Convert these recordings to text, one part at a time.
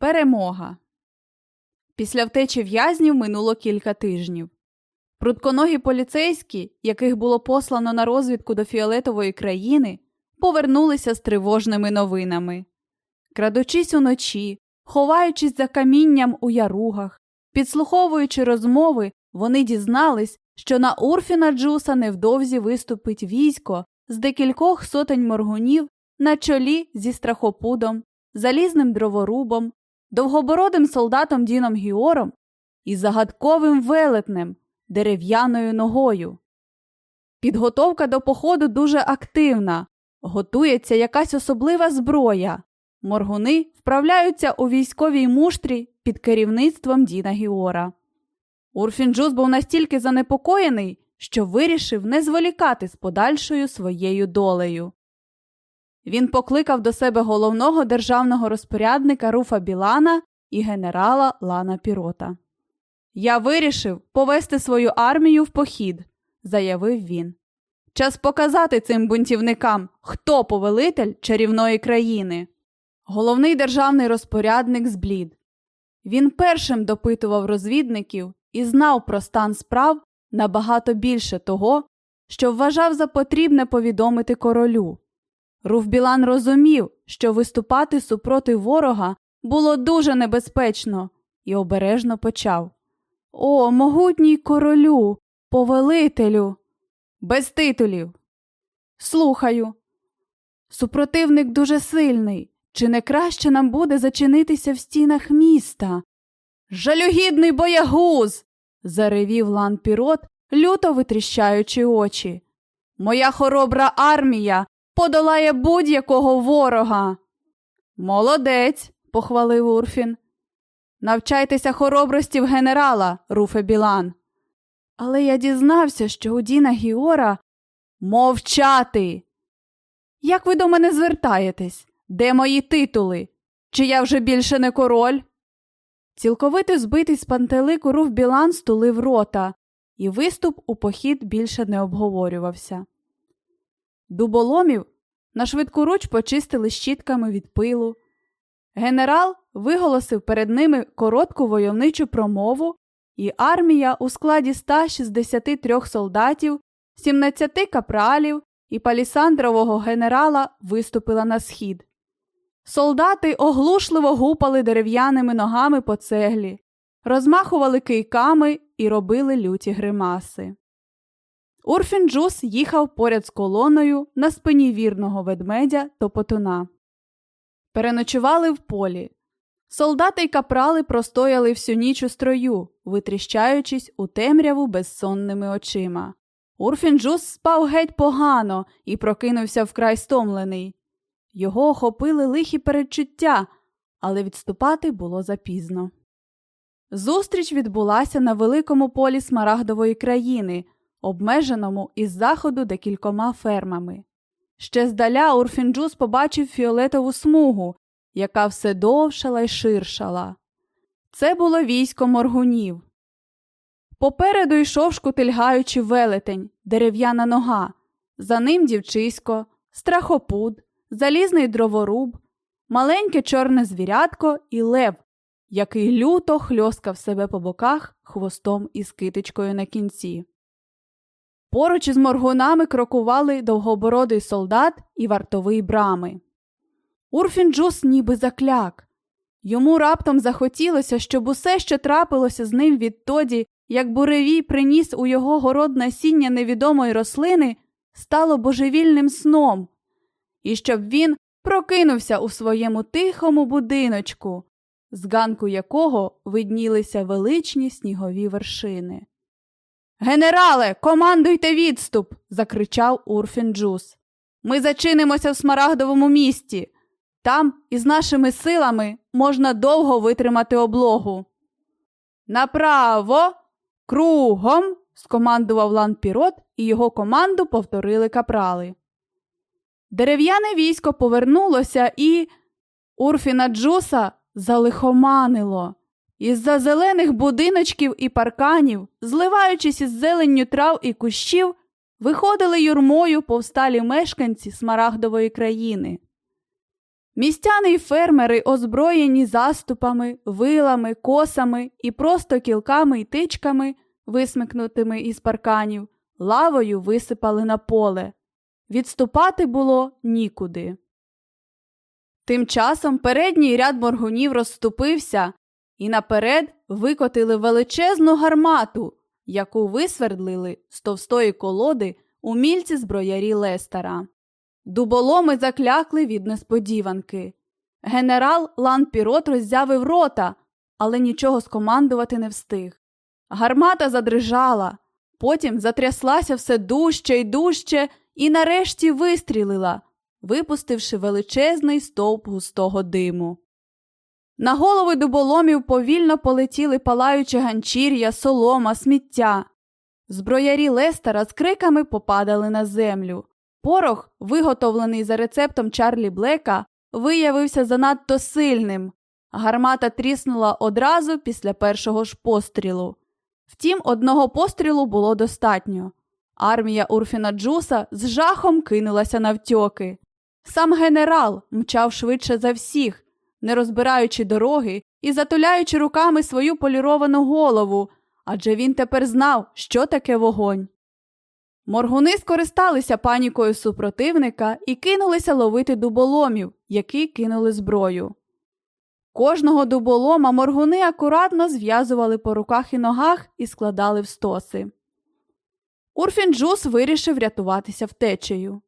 Перемога. Після втечі в'язнів минуло кілька тижнів. Прутконогі поліцейські, яких було послано на розвідку до фіолетової країни, повернулися з тривожними новинами. Крадучись уночі, ховаючись за камінням у яругах, підслуховуючи розмови, вони дізнались, що на Урфіна Джуса невдовзі виступить військо з декількох сотень моргунів на чолі зі страхопудом, залізним дроворубом, довгобородим солдатом Діном Гіором і загадковим велетнем, дерев'яною ногою. Підготовка до походу дуже активна, готується якась особлива зброя. Моргуни вправляються у військовій муштрі під керівництвом Діна Гіора. Урфінджус був настільки занепокоєний, що вирішив не зволікати з подальшою своєю долею. Він покликав до себе головного державного розпорядника Руфа Білана і генерала Лана Пірота. Я вирішив повести свою армію в похід, заявив він. Час показати цим бунтівникам, хто повелитель чарівної країни. Головний державний розпорядник зблід. Він першим допитував розвідників і знав про стан справ набагато більше того, що вважав за потрібне повідомити королю. Руфбілан розумів, що виступати супроти ворога було дуже небезпечно, і обережно почав О, могутній королю, повелителю, без титулів. Слухаю. Супротивник дуже сильний. Чи не краще нам буде зачинитися в стінах міста? Жалюгідний боягуз. заревів лан пірот, люто витріщаючи очі. Моя хоробра армія подолає будь-якого ворога. Молодець, похвалив Урфін. Навчайтеся хоробрості в генерала, Руфе Білан. Але я дізнався, що у Діна Гіора мовчати. Як ви до мене звертаєтесь? Де мої титули? Чи я вже більше не король? Цілковито збитий з пантелику Руф Білан стулив рота, і виступ у похід більше не обговорювався. Дуболомів на швидкуруч почистили щітками від пилу. Генерал виголосив перед ними коротку войовничу промову, і армія у складі 163 солдатів, 17 капралів і палісандрового генерала виступила на схід. Солдати оглушливо гупали дерев'яними ногами по цеглі, розмахували кийками і робили люті гримаси. Урфінджус їхав поряд з колоною на спині вірного ведмедя топотуна. Переночували в полі. Солдати й капрали простояли всю ніч у строю, витріщаючись у темряву безсонними очима. Урфінджус спав геть погано і прокинувся вкрай стомлений. Його охопили лихі передчуття, але відступати було запізно. Зустріч відбулася на великому полі Смарагдової країни, обмеженому із заходу декількома фермами. Ще здаля Урфінджус побачив фіолетову смугу, яка все довшала й ширшала. Це було військо моргунів. Попереду йшов шкутильгаючи велетень, дерев'яна нога, за ним дівчисько, страхопуд, залізний дроворуб, маленьке чорне звірятко і лев, який люто хльоскав себе по боках хвостом із китичкою на кінці. Поруч із моргунами крокували довгобородий солдат і вартовий брами. Урфінджус ніби закляк. Йому раптом захотілося, щоб усе, що трапилося з ним відтоді, як буревій приніс у його город насіння невідомої рослини, стало божевільним сном, і щоб він прокинувся у своєму тихому будиночку, з ганку якого виднілися величні снігові вершини. Генерале, командуйте відступ. закричав Урфін Джус. Ми зачинимося в смарагдовому місті. Там із нашими силами можна довго витримати облогу. Направо, кругом, скомандував лан Пірот, і його команду повторили капрали. Дерев'яне військо повернулося і Урфіна Джуса залихоманило. Із-за зелених будиночків і парканів, зливаючись із зеленню трав і кущів, виходили юрмою повсталі мешканці Смарагдової країни. Містяни й фермери, озброєні заступами, вилами, косами і просто кілками й тичками, висмикнутими із парканів, лавою висипали на поле. Відступати було нікуди. Тим часом передній ряд моргунів розступився і наперед викотили величезну гармату, яку висвердлили з товстої колоди умільці зброярі Лестера. Дуболоми заклякли від несподіванки. Генерал Лан Пірот роззявив рота, але нічого скомандувати не встиг. Гармата задрижала, потім затряслася все дужче й дужче і нарешті вистрілила, випустивши величезний стовп густого диму. На голови дуболомів повільно полетіли палаючі ганчір'я, солома, сміття. Зброярі Лестера з криками попадали на землю. Порох, виготовлений за рецептом Чарлі Блека, виявився занадто сильним. Гармата тріснула одразу після першого ж пострілу. Втім, одного пострілу було достатньо. Армія Урфіна Джуса з жахом кинулася навтьоки. Сам генерал мчав швидше за всіх, не розбираючи дороги і затуляючи руками свою поліровану голову, адже він тепер знав, що таке вогонь. Моргуни скористалися панікою супротивника і кинулися ловити дуболомів, які кинули зброю. Кожного дуболома моргуни акуратно зв'язували по руках і ногах і складали в стоси. Урфінджус вирішив рятуватися втечею.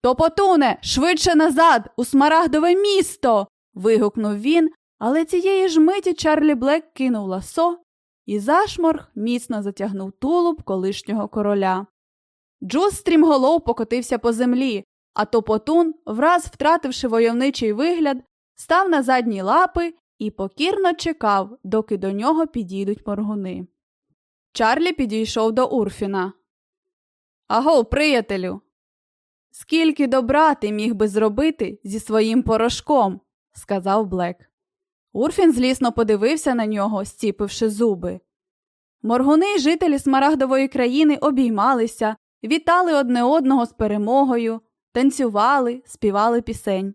Топотуне, швидше назад, у смарагдове місто. Вигукнув він, але цієї ж миті Чарлі Блек кинув ласо і зашморг міцно затягнув тулуб колишнього короля. Джуз стрімголов покотився по землі, а топотун, враз втративши войовничий вигляд, став на задні лапи і покірно чекав, доки до нього підійдуть моргуни. Чарлі підійшов до Урфіна. Аго, приятелю. Скільки добра ти міг би зробити зі своїм порошком, сказав Блек. Урфін злісно подивився на нього, стіпивши зуби. Моргуни й жителі Смарагдової країни обіймалися, вітали одне одного з перемогою, танцювали, співали пісень.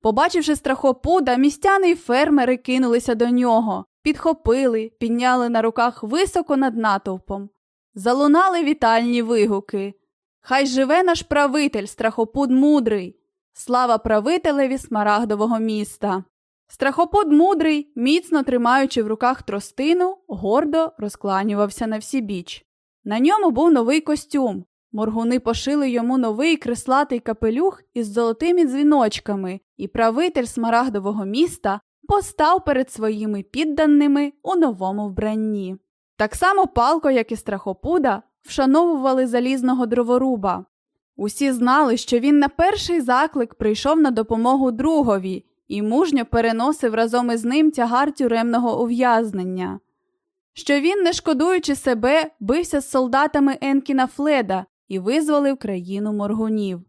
Побачивши страхопуда, містяни й фермери кинулися до нього, підхопили, підняли на руках високо над натовпом. Залунали вітальні вигуки. Хай живе наш правитель, страхопуд мудрий, слава правителеві смарагдового міста. Страхопуд мудрий, міцно тримаючи в руках тростину, гордо розкланювався на всі біч. На ньому був новий костюм. Моргуни пошили йому новий креслатий капелюх із золотими дзвіночками, і правитель смарагдового міста постав перед своїми підданими у новому вбранні. Так само палко, як і страхопуда, вшановували залізного дроворуба. Усі знали, що він на перший заклик прийшов на допомогу другові і мужньо переносив разом із ним тягар тюремного ув'язнення. Що він, не шкодуючи себе, бився з солдатами Енкіна Фледа і визволив країну моргунів.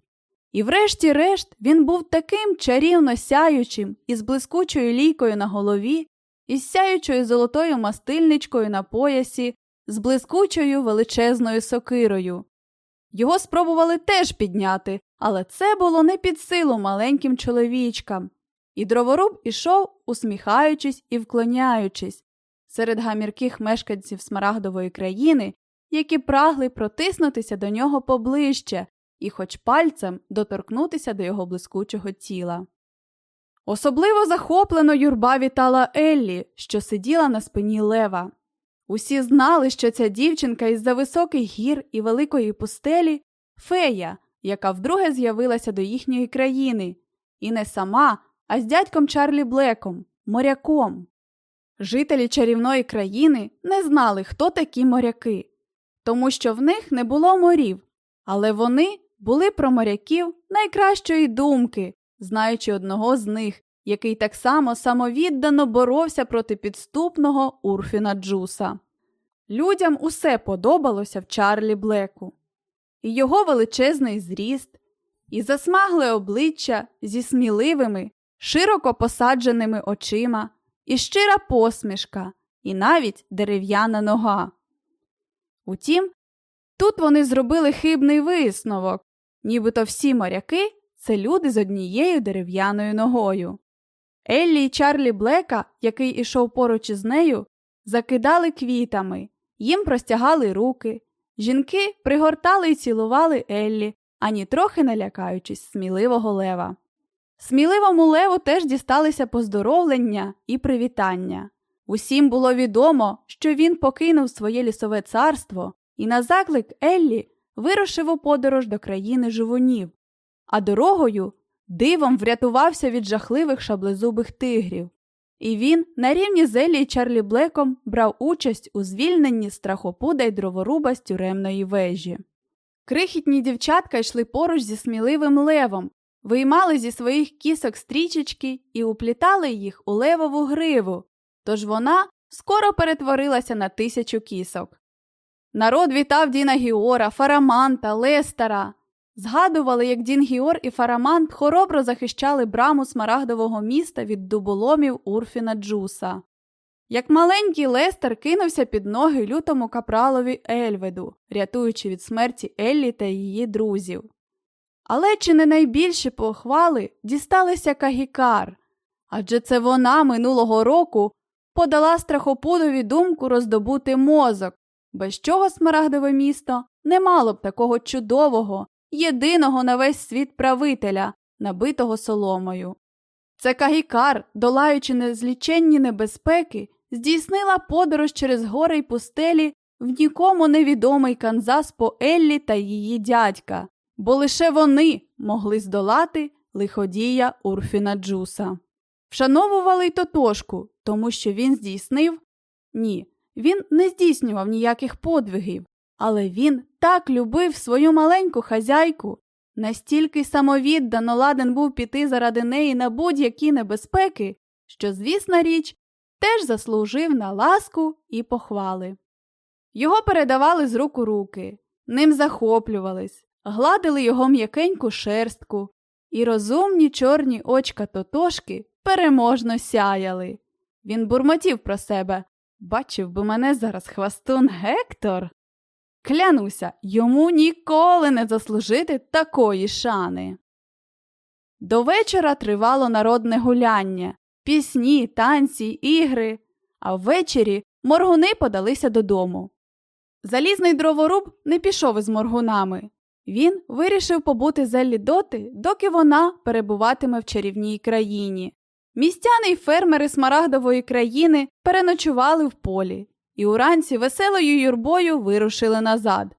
І врешті-решт він був таким чарівно сяючим із блискучою лійкою на голові, із сяючою золотою мастильничкою на поясі, з блискучою величезною сокирою. Його спробували теж підняти, але це було не під силу маленьким чоловічкам. І дроворуб ішов, усміхаючись і вклоняючись, серед гамірких мешканців Смарагдової країни, які прагли протиснутися до нього поближче і хоч пальцем доторкнутися до його блискучого тіла. Особливо захоплено юрба вітала Еллі, що сиділа на спині лева. Усі знали, що ця дівчинка із за високих гір і великої пустелі фея, яка вдруге з'явилася до їхньої країни, і не сама, а з дядьком Чарлі Блеком, моряком. Жителі чарівної країни не знали, хто такі моряки, тому що в них не було морів, але вони були про моряків найкращої думки, знаючи одного з них, який так само самовіддано боровся проти підступного Урфіна Джуса. Людям усе подобалося в Чарлі Блеку, і його величезний зріст, і засмагле обличчя зі сміливими, широко посадженими очима, і щира посмішка, і навіть дерев'яна нога. Утім, тут вони зробили хибний висновок, нібито всі моряки це люди з однією дерев'яною ногою. Еллі і Чарлі Блека, який ішов поруч із нею, закидали квітами, їм простягали руки. Жінки пригортали і цілували Еллі, ані трохи не лякаючись сміливого лева. Сміливому леву теж дісталися поздоровлення і привітання. Усім було відомо, що він покинув своє лісове царство і на заклик Еллі вирушив у подорож до країни живунів, а дорогою дивом врятувався від жахливих шаблезубих тигрів. І він на рівні з Еллі і Чарлі Блеком брав участь у звільненні страхопуда й дроворуба з тюремної вежі. Крихітні дівчатка йшли поруч зі сміливим левом, виймали зі своїх кісок стрічечки і уплітали їх у левову гриву, тож вона скоро перетворилася на тисячу кісок. Народ вітав Діна Гіора, Фараманта, Лестера. Згадували, як Дін Гіор і Фарамант хоробро захищали браму смарагдового міста від дуболомів Урфіна Джуса. Як маленький Лестер кинувся під ноги лютому капралові Ельведу, рятуючи від смерті Еллі та її друзів. Але чи не найбільші похвали дісталися Кагікар, адже це вона минулого року подала страхопудові думку роздобути мозок, без чого смарагдове місто не мало б такого чудового, єдиного на весь світ правителя, набитого соломою. Це Кагікар, долаючи незліченні небезпеки, здійснила подорож через гори й пустелі в нікому невідомий Канзас по Еллі та її дядька, бо лише вони могли здолати лиходія Урфіна Джуса. Вшановували й Тотошку, тому що він здійснив ні, він не здійснював ніяких подвигів, але він так любив свою маленьку хазяйку, настільки самовіддано ладен був піти заради неї на будь-які небезпеки, що, звісна річ, теж заслужив на ласку і похвали. Його передавали з рук у руки, ним захоплювались, гладили його м'якеньку шерстку, і розумні чорні очка Тотошки переможно сяяли. Він бурмотів про себе. Бачив би мене зараз хвастун Гектор. Клянуся, йому ніколи не заслужити такої шани. До вечора тривало народне гуляння, пісні, танці, ігри, а ввечері моргуни подалися додому. Залізний дроворуб не пішов із моргунами. Він вирішив побути Зеллі доти, доки вона перебуватиме в чарівній країні. Містяни й фермери смарагдової країни переночували в полі і уранці веселою юрбою вирушили назад.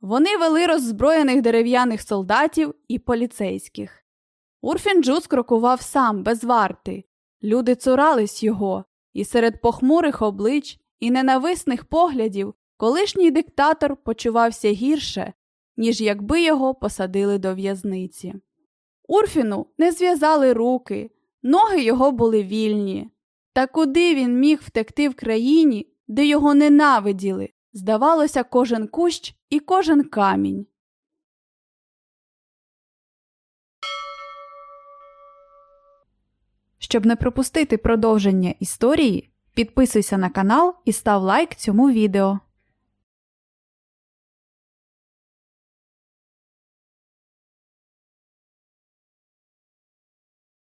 Вони вели роззброєних дерев'яних солдатів і поліцейських. Урфін Джус крокував сам, без варти. Люди цурались його, і серед похмурих облич і ненависних поглядів колишній диктатор почувався гірше, ніж якби його посадили до в'язниці. Урфіну не зв'язали руки, ноги його були вільні. Та куди він міг втекти в країні, де його ненавиділи, здавалося, кожен кущ і кожен камінь. Щоб не пропустити продовження історії, підписуйся на канал і став лайк цьому відео.